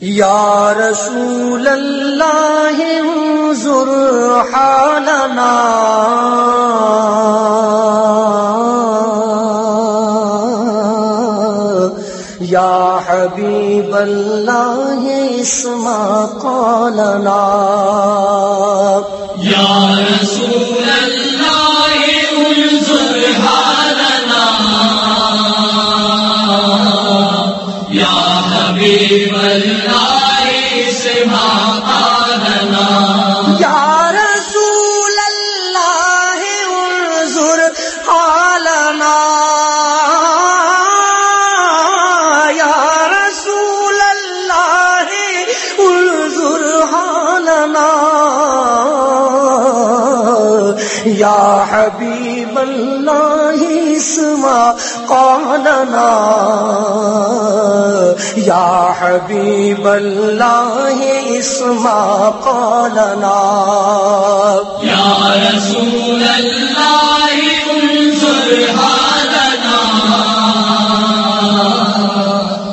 یا رسول اللہ انظر حالنا۔ یا حبیب اللہ اسما قالنا یا حبیب اللہ. یا حبیب اللہ اسمع قالنا یا حبیب اللہ اسمع قالنا یا رسول اللہ انظر حالنا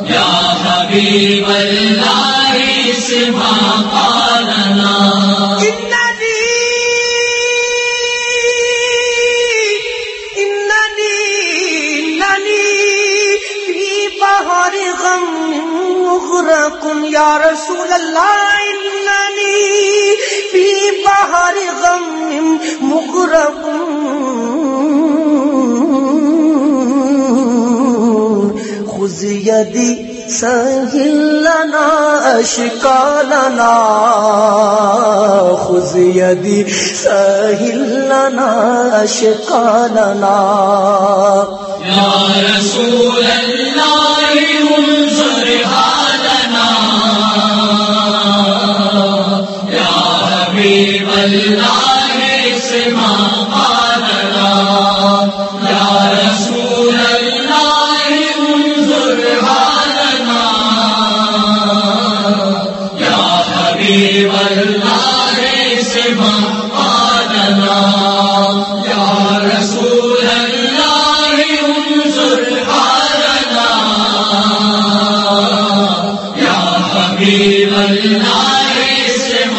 یا حبیب اللہ اسما قالنا اننی فی بحر غم مغرق یا رسول اللہ، اننی فی بحر غم مغرق خذ يدي سهل لنا أشكالنا خذ يدي سهل لنا أشكالنا رسول اللہ انظر حالنا۔ یا حبیب اللہ اسما یا رسول اللہ انظر حالنا۔ یا حبیب اللہ حبیب اللہ اسم